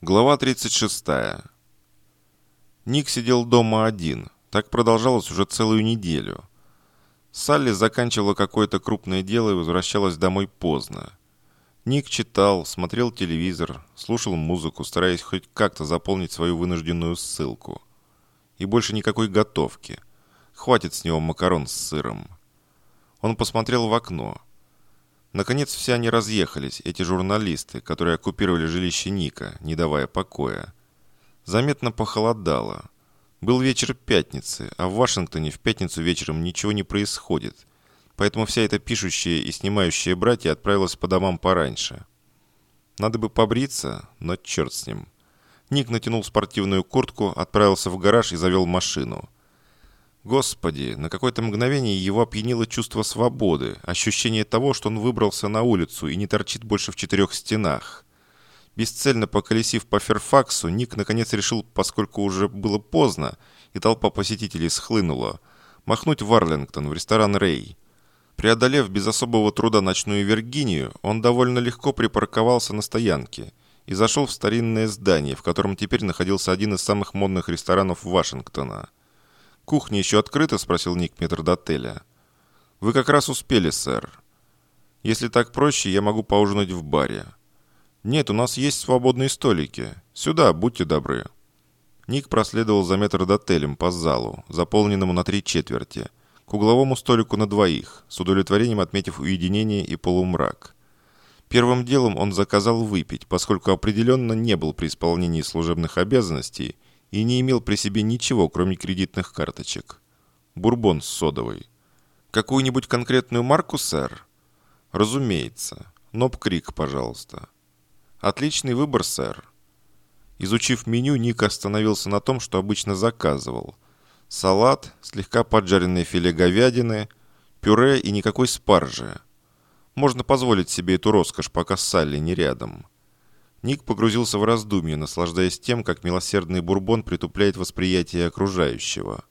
Глава 36. Ник сидел дома один. Так продолжалось уже целую неделю. Салли заканчивала какое-то крупное дело и возвращалась домой поздно. Ник читал, смотрел телевизор, слушал музыку, стараясь хоть как-то заполнить свою вынужденную ссылку. И больше никакой готовки. Хватит с него макарон с сыром. Он посмотрел в окно. Наконец все они разъехались, эти журналисты, которые оккупировали жилище Ника, не давая покоя. Заметно похолодало. Был вечер пятницы, а в Вашингтоне в пятницу вечером ничего не происходит. Поэтому вся эта пишущая и снимающая братья отправилась по домам пораньше. Надо бы побриться, но черт с ним. Ник натянул спортивную куртку, отправился в гараж и завел машину. Господи, на какое-то мгновение его опьянило чувство свободы, ощущение того, что он выбрался на улицу и не торчит больше в четырех стенах. Бесцельно поколесив по Ферфаксу, Ник наконец решил, поскольку уже было поздно, и толпа посетителей схлынула, махнуть в Арлингтон, в ресторан «Рэй». Преодолев без особого труда ночную Виргинию, он довольно легко припарковался на стоянке и зашел в старинное здание, в котором теперь находился один из самых модных ресторанов Вашингтона – «Кухня еще открыта?» – спросил Ник метрдотеля. «Вы как раз успели, сэр. Если так проще, я могу поужинать в баре». «Нет, у нас есть свободные столики. Сюда, будьте добры». Ник проследовал за метрдотелем по залу, заполненному на три четверти, к угловому столику на двоих, с удовлетворением отметив уединение и полумрак. Первым делом он заказал выпить, поскольку определенно не был при исполнении служебных обязанностей – и не имел при себе ничего, кроме кредитных карточек. Бурбон с содовой. Какую-нибудь конкретную марку, сэр? Разумеется. Ноб-крик, пожалуйста. Отличный выбор, сэр. Изучив меню, Ник остановился на том, что обычно заказывал. Салат, слегка поджаренное филе говядины, пюре и никакой спаржи. Можно позволить себе эту роскошь, пока Салли не рядом. Ник погрузился в раздумье, наслаждаясь тем, как милосердный бурбон притупляет восприятие окружающего.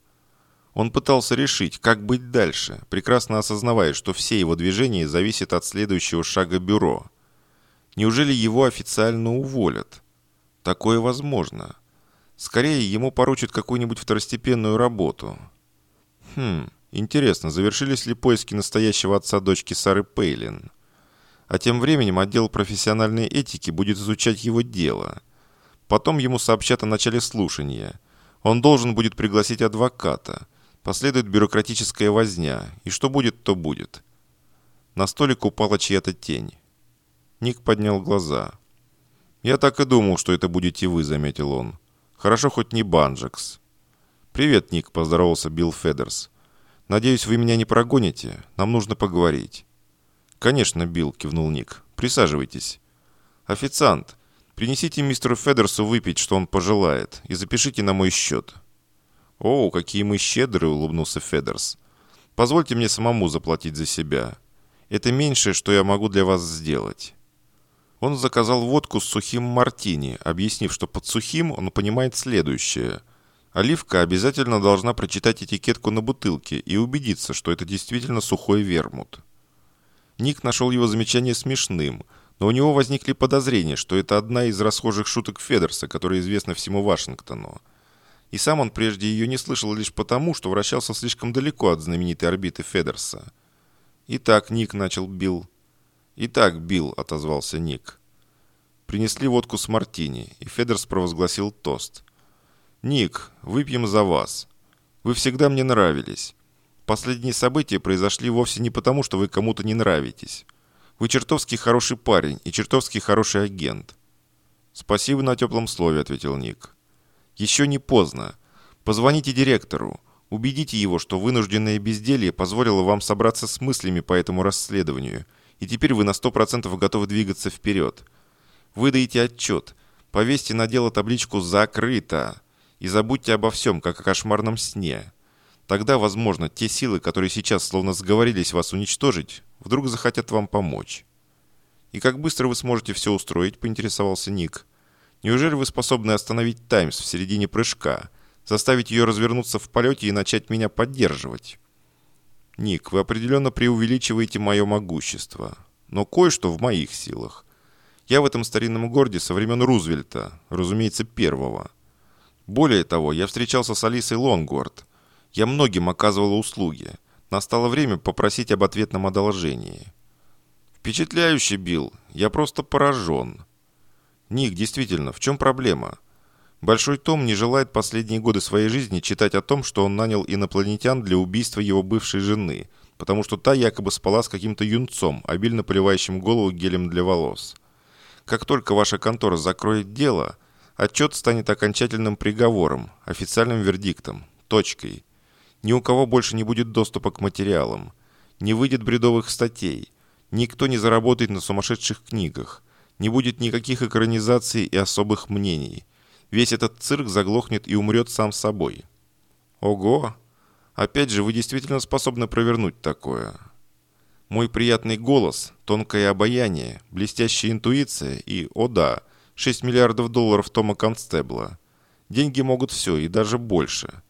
Он пытался решить, как быть дальше, прекрасно осознавая, что все его движения зависят от следующего шага бюро. Неужели его официально уволят? Такое возможно. Скорее, ему поручат какую-нибудь второстепенную работу. Хм, интересно, завершились ли поиски настоящего отца дочки Сары Пейлин? А тем временем отдел профессиональной этики будет изучать его дело. Потом ему сообщат о начале слушания. Он должен будет пригласить адвоката. Последует бюрократическая возня. И что будет, то будет. На столик упала чья-то тень. Ник поднял глаза. «Я так и думал, что это будете вы», — заметил он. «Хорошо, хоть не Банджекс». «Привет, Ник», — поздоровался Билл Федерс. «Надеюсь, вы меня не прогоните? Нам нужно поговорить». «Конечно, Билл», — кивнул Ник. «Присаживайтесь». «Официант, принесите мистеру Федерсу выпить, что он пожелает, и запишите на мой счет». «О, какие мы щедрые», — улыбнулся Федерс. «Позвольте мне самому заплатить за себя. Это меньшее, что я могу для вас сделать». Он заказал водку с сухим мартини, объяснив, что под сухим он понимает следующее. Оливка обязательно должна прочитать этикетку на бутылке и убедиться, что это действительно сухой вермут. Ник нашел его замечание смешным, но у него возникли подозрения, что это одна из расхожих шуток Федерса, которая известна всему Вашингтону. И сам он прежде ее не слышал лишь потому, что вращался слишком далеко от знаменитой орбиты Федерса. «Итак, Ник», — начал Билл. «Итак, Билл», — отозвался Ник. Принесли водку с мартини, и Федерс провозгласил тост. «Ник, выпьем за вас. Вы всегда мне нравились. Последние события произошли вовсе не потому, что вы кому-то не нравитесь. Вы чертовски хороший парень и чертовски хороший агент. Спасибо на теплом слове, ответил Ник. Еще не поздно. Позвоните директору. Убедите его, что вынужденное безделье позволило вам собраться с мыслями по этому расследованию, и теперь вы на 100% готовы двигаться вперед. Выдайте отчет. Повесьте на дело табличку «Закрыто» и забудьте обо всем, как о кошмарном сне. Тогда, возможно, те силы, которые сейчас словно сговорились вас уничтожить, вдруг захотят вам помочь. И как быстро вы сможете все устроить, поинтересовался Ник. Неужели вы способны остановить «Таймс» в середине прыжка, заставить ее развернуться в полете и начать меня поддерживать? Ник, вы определенно преувеличиваете мое могущество, но кое-что в моих силах. Я в этом старинном городе со времен Рузвельта, разумеется, первого. Более того, я встречался с Алисой Лонгорд. Я многим оказывал услуги. Настало время попросить об ответном одолжении. Впечатляюще, Билл. Я просто поражен. Ник, действительно, в чем проблема? Большой Том не желает последние годы своей жизни читать о том, что он нанял инопланетян для убийства его бывшей жены, потому что та якобы спала с каким-то юнцом, обильно поливающим голову гелем для волос. Как только ваша контора закроет дело, отчет станет окончательным приговором, официальным вердиктом, точкой. Ни у кого больше не будет доступа к материалам. Не выйдет бредовых статей. Никто не заработает на сумасшедших книгах. Не будет никаких экранизаций и особых мнений. Весь этот цирк заглохнет и умрет сам собой. Ого! Опять же, вы действительно способны провернуть такое. Мой приятный голос, тонкое обаяние, блестящая интуиция и, о да, 6 миллиардов долларов Тома Констебла. Деньги могут все и даже больше.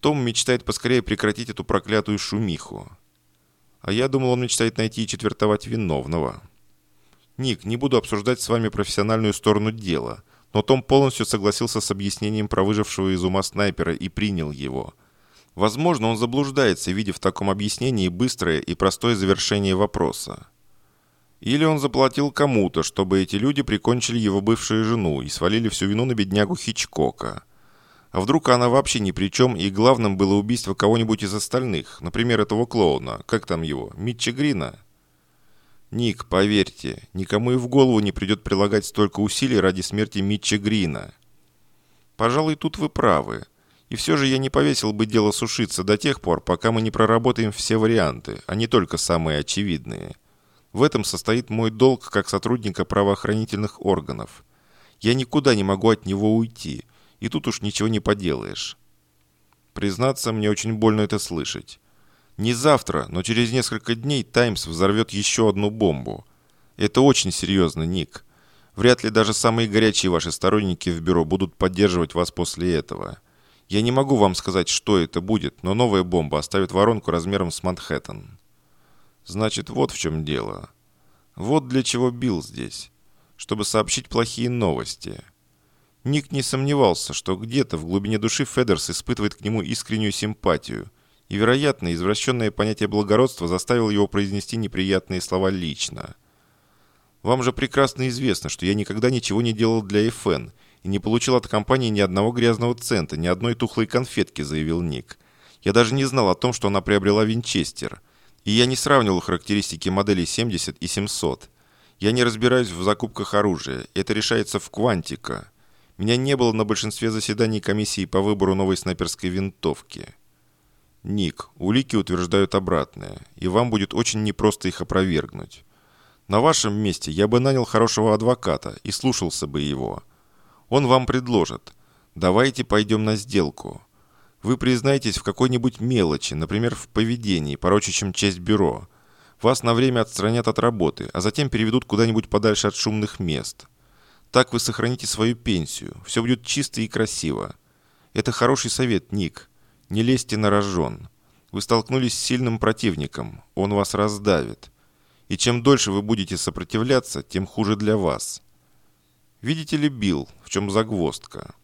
Том мечтает поскорее прекратить эту проклятую шумиху. А я думал, он мечтает найти и четвертовать виновного. Ник, не буду обсуждать с вами профессиональную сторону дела, но Том полностью согласился с объяснением про выжившего из ума снайпера и принял его – Возможно, он заблуждается, видя в таком объяснении быстрое и простое завершение вопроса. Или он заплатил кому-то, чтобы эти люди прикончили его бывшую жену и свалили всю вину на беднягу Хичкока. А вдруг она вообще ни при чем, и главным было убийство кого-нибудь из остальных, например, этого клоуна, как там его, Митча Грина? Ник, поверьте, никому и в голову не придет прилагать столько усилий ради смерти Митча Грина. Пожалуй, тут вы правы. И все же я не повесил бы дело сушиться до тех пор, пока мы не проработаем все варианты, а не только самые очевидные. В этом состоит мой долг как сотрудника правоохранительных органов. Я никуда не могу от него уйти, и тут уж ничего не поделаешь. Признаться, мне очень больно это слышать. Не завтра, но через несколько дней «Таймс» взорвет еще одну бомбу. Это очень серьезно, Ник. Вряд ли даже самые горячие ваши сторонники в бюро будут поддерживать вас после этого. Я не могу вам сказать, что это будет, но новая бомба оставит воронку размером с Манхэттен. Значит, вот в чем дело. Вот для чего Билл здесь. Чтобы сообщить плохие новости. Ник не сомневался, что где-то в глубине души Федерс испытывает к нему искреннюю симпатию. И, вероятно, извращенное понятие благородства заставило его произнести неприятные слова лично. «Вам же прекрасно известно, что я никогда ничего не делал для ФН, и не получил от компании ни одного грязного цента, ни одной тухлой конфетки», – заявил Ник. «Я даже не знал о том, что она приобрела Винчестер. И я не сравнивал характеристики моделей 70 и 700. Я не разбираюсь в закупках оружия. Это решается в Квантика. Меня не было на большинстве заседаний комиссии по выбору новой снайперской винтовки». «Ник, улики утверждают обратное, и вам будет очень непросто их опровергнуть. На вашем месте я бы нанял хорошего адвоката и слушался бы его. Он вам предложит. Давайте пойдем на сделку. Вы признаетесь в какой-нибудь мелочи, например, в поведении, порочащем честь бюро. Вас на время отстранят от работы, а затем переведут куда-нибудь подальше от шумных мест. Так вы сохраните свою пенсию. Все будет чисто и красиво. Это хороший совет, Ник. Не лезьте на рожон. Вы столкнулись с сильным противником. Он вас раздавит. И чем дольше вы будете сопротивляться, тем хуже для вас. Видите ли, Билл, в чем загвоздка?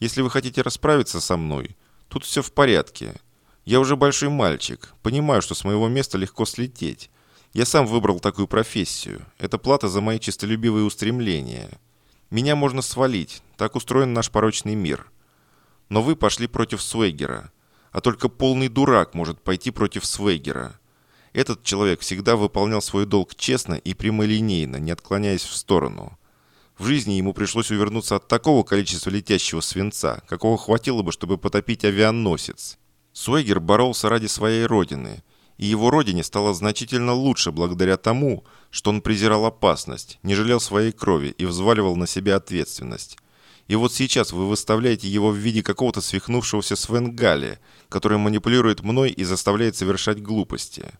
Если вы хотите расправиться со мной, тут все в порядке. Я уже большой мальчик, понимаю, что с моего места легко слететь. Я сам выбрал такую профессию. Это плата за мои честолюбивые устремления. Меня можно свалить, так устроен наш порочный мир. Но вы пошли против Свейгера. А только полный дурак может пойти против Свейгера. Этот человек всегда выполнял свой долг честно и прямолинейно, не отклоняясь в сторону. В жизни ему пришлось увернуться от такого количества летящего свинца, какого хватило бы, чтобы потопить авианосец. Суэгер боролся ради своей родины, и его родине стало значительно лучше благодаря тому, что он презирал опасность, не жалел своей крови и взваливал на себя ответственность. И вот сейчас вы выставляете его в виде какого-то свихнувшегося Свенгали, который манипулирует мной и заставляет совершать глупости.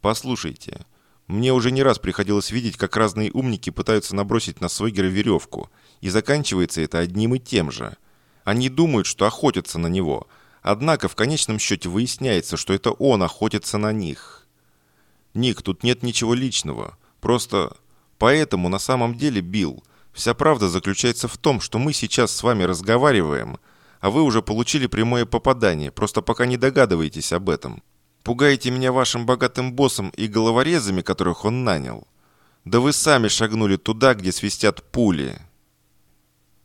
Послушайте, мне уже не раз приходилось видеть, как разные умники пытаются набросить на Свегера веревку, и заканчивается это одним и тем же. Они думают, что охотятся на него, однако в конечном счете выясняется, что это он охотится на них. Ник, тут нет ничего личного, просто... Поэтому на самом деле, Билл, вся правда заключается в том, что мы сейчас с вами разговариваем, а вы уже получили прямое попадание, просто пока не догадываетесь об этом. Пугаете меня вашим богатым боссом и головорезами, которых он нанял. Да вы сами шагнули туда, где свистят пули.